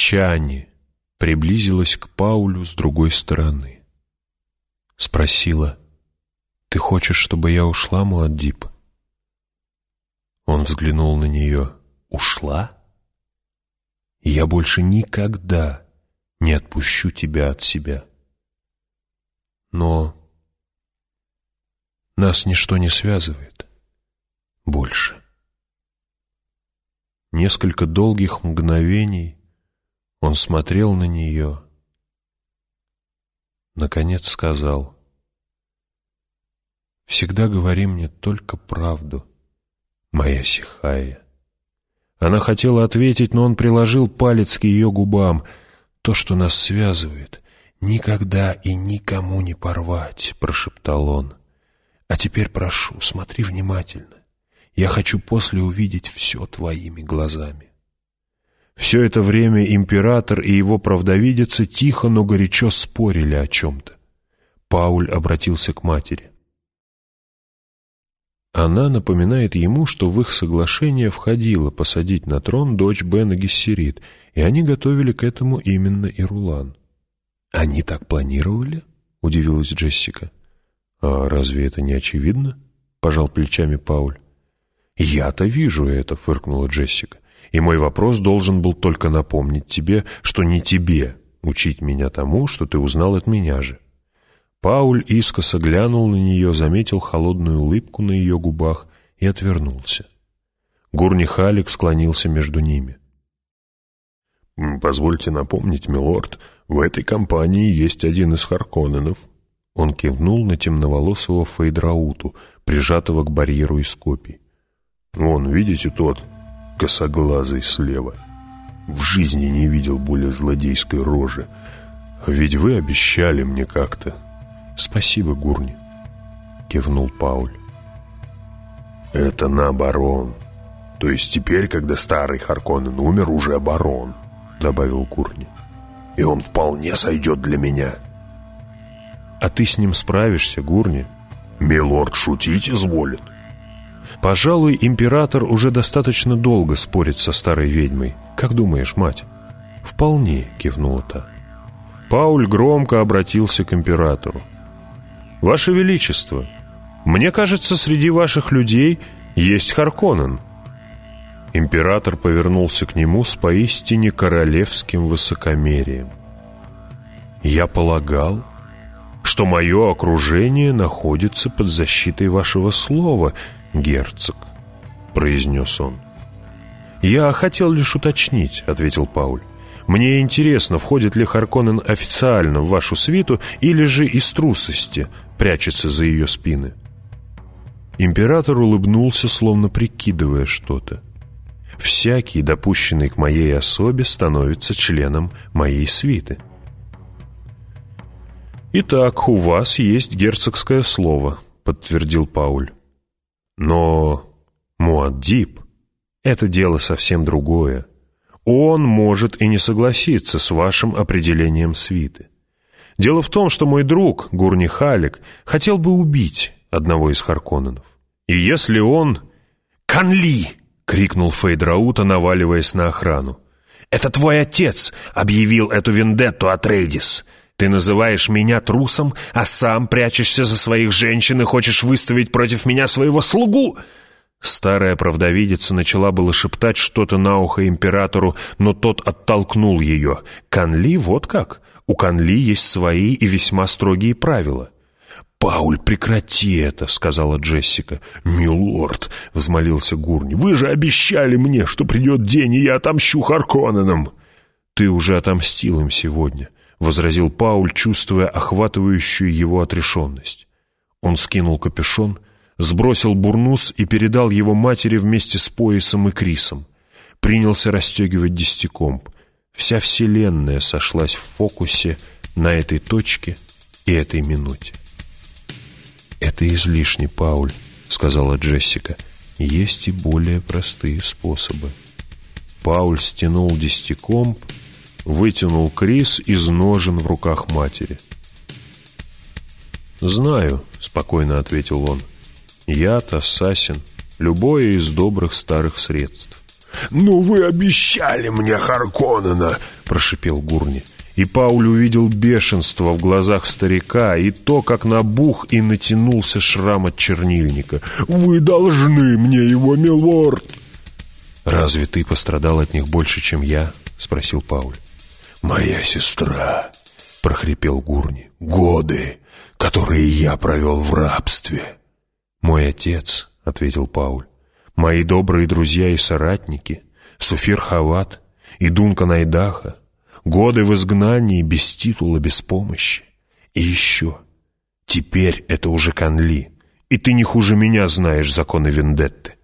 Чани приблизилась к Паулю с другой стороны. Спросила, «Ты хочешь, чтобы я ушла, Муаддиб?» Он взглянул на нее. «Ушла? Я больше никогда не отпущу тебя от себя. Но нас ничто не связывает больше». Несколько долгих мгновений он смотрел на нее. Наконец сказал, «Всегда говори мне только правду, моя Сихая». Она хотела ответить, но он приложил палец к ее губам. «То, что нас связывает, никогда и никому не порвать», — прошептал он. «А теперь прошу, смотри внимательно. Я хочу после увидеть все твоими глазами». Все это время император и его правдовидица тихо, но горячо спорили о чем-то. Пауль обратился к матери. Она напоминает ему, что в их соглашение входило посадить на трон дочь Бена Гессерит, и они готовили к этому именно Ирулан. «Они так планировали?» — удивилась Джессика. «А разве это не очевидно?» — пожал плечами Пауль. «Я-то вижу это», — фыркнула Джессика и мой вопрос должен был только напомнить тебе, что не тебе учить меня тому, что ты узнал от меня же. Пауль искоса глянул на нее, заметил холодную улыбку на ее губах и отвернулся. Гурни Халик склонился между ними. «Позвольте напомнить, милорд, в этой компании есть один из Харконненов». Он кивнул на темноволосого Фейдрауту, прижатого к барьеру из копий. «Вон, видите тот, косоглазый слева. В жизни не видел более злодейской рожи. Ведь вы обещали мне как-то. Спасибо, Гурни, кивнул Пауль. Это на барон. То есть теперь, когда старый Харконнен умер, уже барон, добавил Гурни. И он вполне сойдет для меня. А ты с ним справишься, Гурни? Милорд шутить изволит. Пожалуй, император уже достаточно долго спорит со старой ведьмой. Как думаешь, мать? Вполне, кивнула та. Пауль громко обратился к императору. «Ваше Величество, мне кажется, среди ваших людей есть Харконнен». Император повернулся к нему с поистине королевским высокомерием. «Я полагал, что мое окружение находится под защитой вашего слова», герцог», — произнес он. «Я хотел лишь уточнить», — ответил Пауль. «Мне интересно, входит ли Харконнен официально в вашу свиту или же из трусости прячется за ее спины». Император улыбнулся, словно прикидывая что-то. «Всякий, допущенный к моей особе, становится членом моей свиты». «Итак, у вас есть герцогское слово», — подтвердил Пауль. Но Муаддиб — это дело совсем другое. Он может и не согласиться с вашим определением свиты. Дело в том, что мой друг, Гурни Халик, хотел бы убить одного из Харконненов. И если он... «Канли!» — крикнул Фейдраута, наваливаясь на охрану. «Это твой отец объявил эту вендетту от Рейдис. Ты называешь меня трусом, а сам прячешься за своих женщин и хочешь выставить против меня своего слугу!» Старая правдовидица начала было шептать что-то на ухо императору, но тот оттолкнул ее. «Канли вот как? У Канли есть свои и весьма строгие правила». «Пауль, прекрати это», — сказала Джессика. «Милорд», — взмолился Гурни, — «вы же обещали мне, что придет день, и я отомщу Харконненам». «Ты уже отомстил им сегодня. — возразил Пауль, чувствуя охватывающую его отрешенность. Он скинул капюшон, сбросил бурнус и передал его матери вместе с поясом и крисом. Принялся расстегивать десятикомп. Вся вселенная сошлась в фокусе на этой точке и этой минуте. «Это излишне, Пауль», — сказала Джессика. «Есть и более простые способы». Пауль стянул десятикомп, вытянул Крис из ножен в руках матери. «Знаю», — спокойно ответил он, — «яд, ассасин, любое из добрых старых средств. «Ну вы обещали мне Харконнена!» — прошипел Гурни. И Пауль увидел бешенство в глазах старика и то, как набух и натянулся шрам от чернильника. «Вы должны мне его, милорд!» «Разве ты пострадал от них больше, чем я?» — спросил Пауль. «Моя сестра!» — прохрипел Гурни. «Годы, которые я провел в рабстве!» «Мой отец», — ответил Пауль, — «мои добрые друзья и соратники, Суфир Хават и Дунка Найдаха, годы в изгнании без титула, без помощи. И еще, теперь это уже Канли, и ты не хуже меня знаешь законы Вендетты».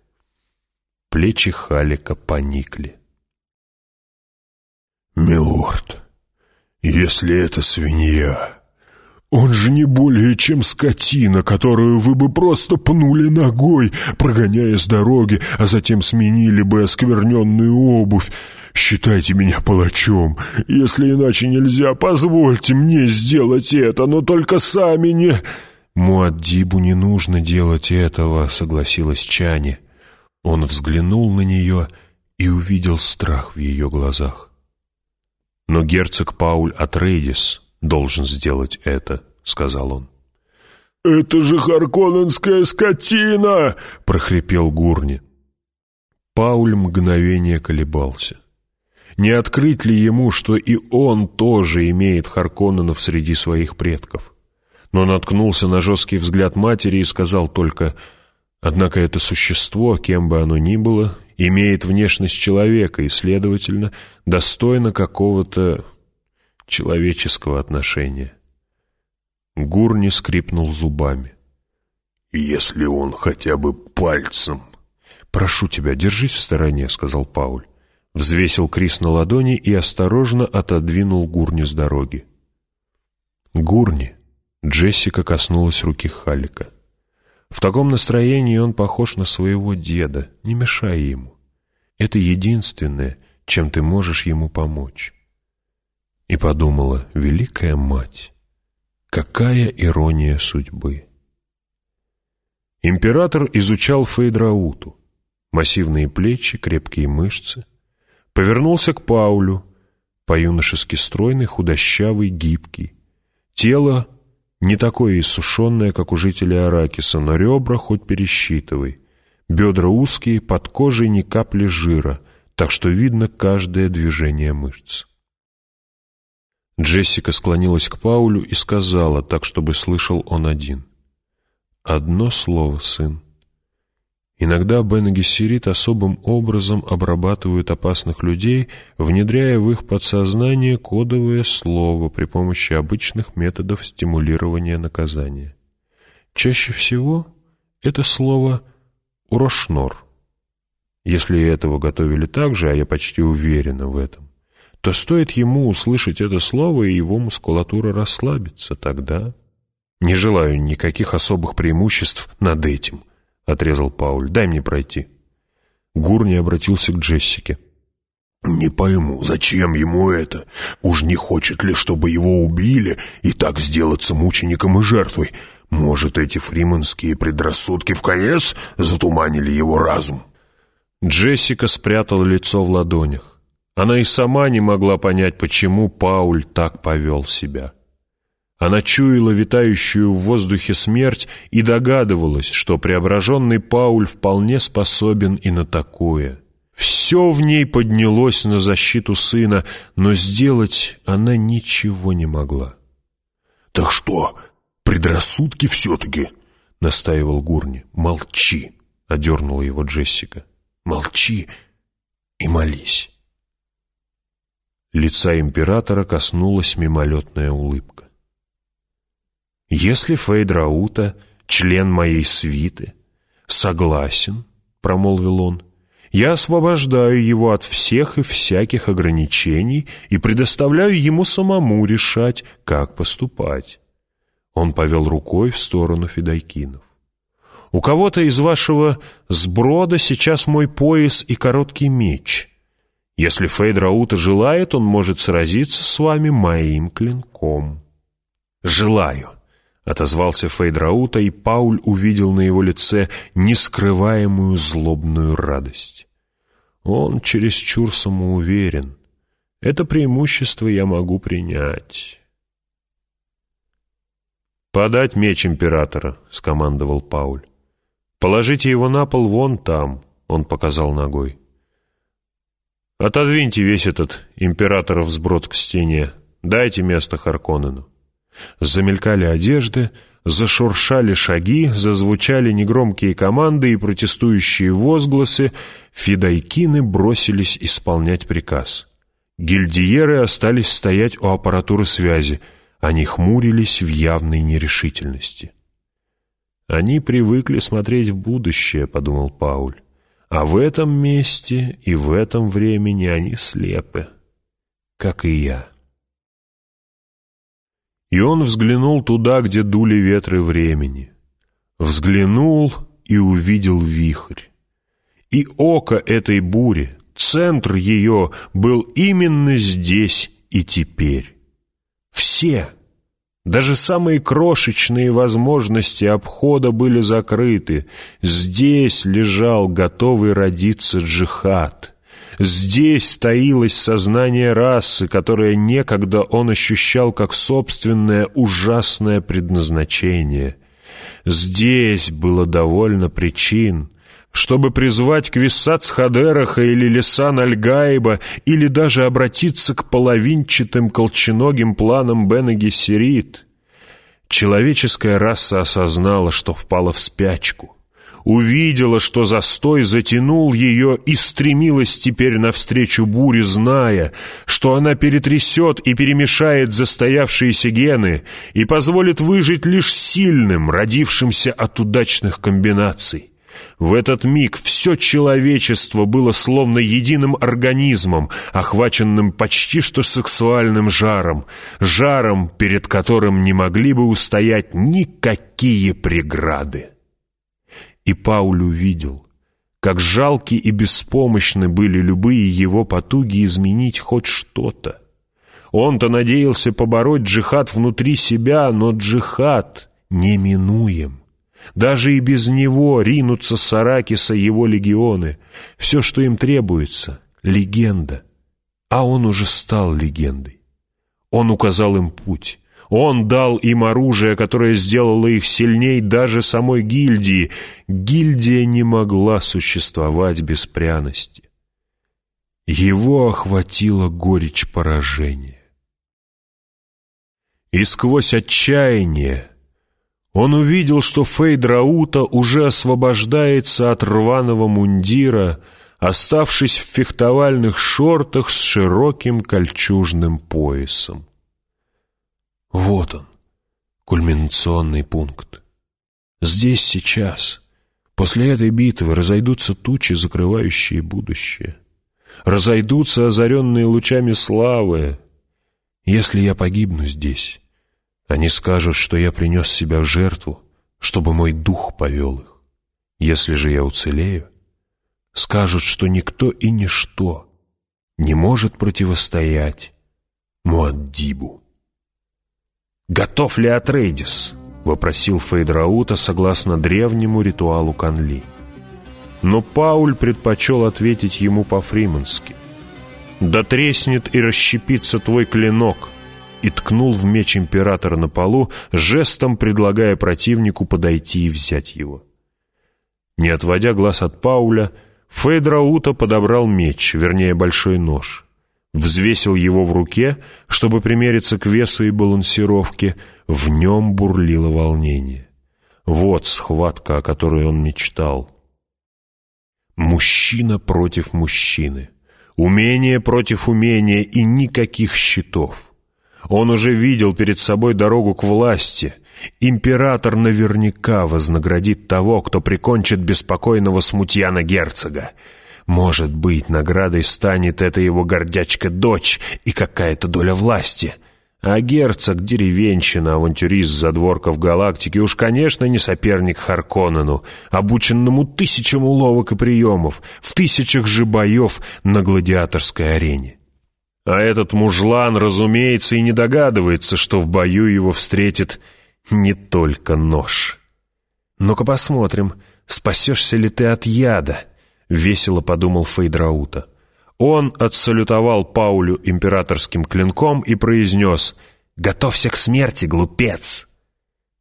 Плечи Халика поникли. «Милорд, если это свинья, он же не более чем скотина, которую вы бы просто пнули ногой, прогоняя с дороги, а затем сменили бы оскверненную обувь. Считайте меня палачом. Если иначе нельзя, позвольте мне сделать это, но только сами не...» «Муаддибу не нужно делать этого», — согласилась Чани. Он взглянул на нее и увидел страх в ее глазах. «Но герцог Пауль Атрейдис должен сделать это», — сказал он. «Это же Харконненская скотина!» — прохрипел Гурни. Пауль мгновение колебался. Не открыть ли ему, что и он тоже имеет Харконненов среди своих предков? Но наткнулся на жесткий взгляд матери и сказал только, «Однако это существо, кем бы оно ни было, имеет внешность человека и, следовательно, достойно какого-то человеческого отношения. Гурни скрипнул зубами. «Если он хотя бы пальцем...» «Прошу тебя, держись в стороне», — сказал Пауль. Взвесил Крис на ладони и осторожно отодвинул Гурни с дороги. «Гурни!» — Джессика коснулась руки Халика. В таком настроении он похож на своего деда, не мешай ему. Это единственное, чем ты можешь ему помочь. И подумала, великая мать, какая ирония судьбы. Император изучал Фейдрауту. Массивные плечи, крепкие мышцы. Повернулся к Паулю, по-юношески стройный, худощавый, гибкий. Тело не такое иссушенное, как у жителя Аракиса, но ребра хоть пересчитывай. Бедра узкие, под кожей ни капли жира, так что видно каждое движение мышц. Джессика склонилась к Паулю и сказала, так чтобы слышал он один. «Одно слово, сын. Иногда Бен Гессерит особым образом обрабатывают опасных людей, внедряя в их подсознание кодовое слово при помощи обычных методов стимулирования наказания. Чаще всего это слово «урошнор». Если этого готовили так же, а я почти уверена в этом, то стоит ему услышать это слово, и его мускулатура расслабится тогда. «Не желаю никаких особых преимуществ над этим», — отрезал Пауль. «Дай мне пройти». Гурни обратился к Джессике. «Не пойму, зачем ему это? Уж не хочет ли, чтобы его убили и так сделаться мучеником и жертвой? Может, эти фриманские предрассудки в конец затуманили его разум?» Джессика спрятала лицо в ладонях. Она и сама не могла понять, почему Пауль так повел себя. Она чуяла витающую в воздухе смерть и догадывалась, что преображенный Пауль вполне способен и на такое. Все в ней поднялось на защиту сына, но сделать она ничего не могла. «Так что, предрассудки все-таки?» — настаивал Гурни. «Молчи!» — одернула его Джессика. «Молчи и молись». Лица императора коснулась мимолетная улыбка. «Если Фейдраута, член моей свиты, согласен, — промолвил он, — я освобождаю его от всех и всяких ограничений и предоставляю ему самому решать, как поступать». Он повел рукой в сторону Федайкинов. «У кого-то из вашего сброда сейчас мой пояс и короткий меч». Если Фейдраута желает, он может сразиться с вами моим клинком». «Желаю», — отозвался Фейдраута, и Пауль увидел на его лице нескрываемую злобную радость. Он чересчур самоуверен. Это преимущество я могу принять. «Подать меч императора», — скомандовал Пауль. «Положите его на пол вон там», — он показал ногой. «Отодвиньте весь этот императоров сброд к стене. Дайте место Харконнену». Замелькали одежды, зашуршали шаги, зазвучали негромкие команды и протестующие возгласы. Фидайкины бросились исполнять приказ. Гильдиеры остались стоять у аппаратуры связи — они хмурились в явной нерешительности. «Они привыкли смотреть в будущее», — подумал Пауль. «А в этом месте и в этом времени они слепы, как и я». И он взглянул туда, где дули ветры времени. Взглянул и увидел вихрь. И око этой бури, центр ее, был именно здесь и теперь. Все, даже самые крошечные возможности обхода были закрыты. Здесь лежал готовый родиться джихад. Здесь таилось сознание расы, которое некогда он ощущал как собственное ужасное предназначение. Здесь было довольно причин, чтобы призвать к Виссац-Хадераха или Лисан Альгаиба, или даже обратиться к половинчатым колченогим планам Бена. Человеческая раса осознала, что впала в спячку, увидела, что застой затянул ее и стремилась теперь навстречу буре, зная, что она перетрясет и перемешает застоявшиеся гены и позволит выжить лишь сильным, родившимся от удачных комбинаций. В этот миг все человечество было словно единым организмом, охваченным почти что сексуальным жаром, жаром, перед которым не могли бы устоять никакие преграды. И Пауль увидел, как жалки и беспомощны были любые его потуги изменить хоть что-то. Он-то надеялся побороть джихад внутри себя, но джихад неминуем. Даже и без него ринутся с Аракиса его легионы. Все, что им требуется — легенда. А он уже стал легендой. Он указал им путь. Он дал им оружие, которое сделало их сильней даже самой гильдии. Гильдия не могла существовать без пряности. Его охватила горечь поражения. И сквозь отчаяние он увидел, что Фейдраута уже освобождается от рваного мундира, оставшись в фехтовальных шортах с широким кольчужным поясом. Кульминационный пункт. Здесь сейчас, после этой битвы, разойдутся тучи, закрывающие будущее. Разойдутся озаренные лучами славы. Если я погибну здесь, они скажут, что я принес себя в жертву, чтобы мой дух повел их. Если же я уцелею, скажут, что никто и ничто не может противостоять Муаддибу. «Готов ли Атрейдис?» — вопросил Фейдраута согласно древнему ритуалу Канли. Но Пауль предпочел ответить ему по-фримански. «Да треснет и расщепится твой клинок!» и ткнул в меч императора на полу, жестом предлагая противнику подойти и взять его. Не отводя глаз от Пауля, Фейдраута подобрал меч, вернее, большой нож. Взвесил его в руке, чтобы примериться к весу и балансировке, в нем бурлило волнение. Вот схватка, о которой он мечтал. Мужчина против мужчины. Умение против умения и никаких щитов. Он уже видел перед собой дорогу к власти. Император наверняка вознаградит того, кто прикончит беспокойного смутьяна-герцога. Может быть, наградой станет эта его гордячка-дочь и какая-то доля власти. А герцог — деревенщина, авантюрист задворков галактики, уж, конечно, не соперник Харконнену, обученному тысячам уловок и приемов, в тысячах же боев на гладиаторской арене. А этот мужлан, разумеется, и не догадывается, что в бою его встретит не только нож. Ну-ка посмотрим, спасешься ли ты от яда. — весело подумал Фейдраута. Он отсалютовал Паулю императорским клинком и произнес «Готовься к смерти, глупец!»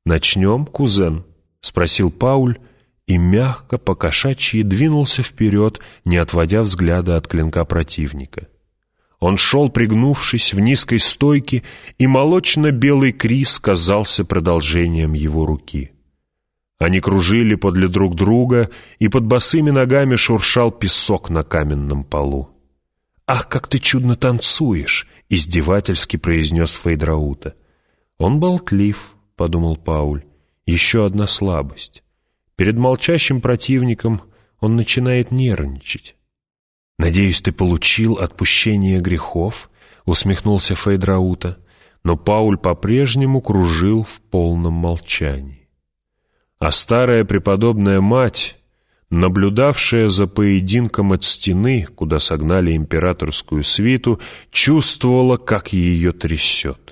«Начнем, кузен?» — спросил Пауль и мягко, покошачьи двинулся вперед, не отводя взгляда от клинка противника. Он шел, пригнувшись в низкой стойке, и молочно-белый крис казался продолжением его руки. Они кружили подле друг друга, и под босыми ногами шуршал песок на каменном полу. «Ах, как ты чудно танцуешь!» — издевательски произнес Фейдраута. «Он болтлив», — подумал Пауль. «Еще одна слабость. Перед молчащим противником он начинает нервничать». «Надеюсь, ты получил отпущение грехов?» — усмехнулся Фейдраута. Но Пауль по-прежнему кружил в полном молчании. А старая преподобная мать наблюдавшая за поединком от стены, куда согнали императорскую свиту, чувствовала, как ее трясет.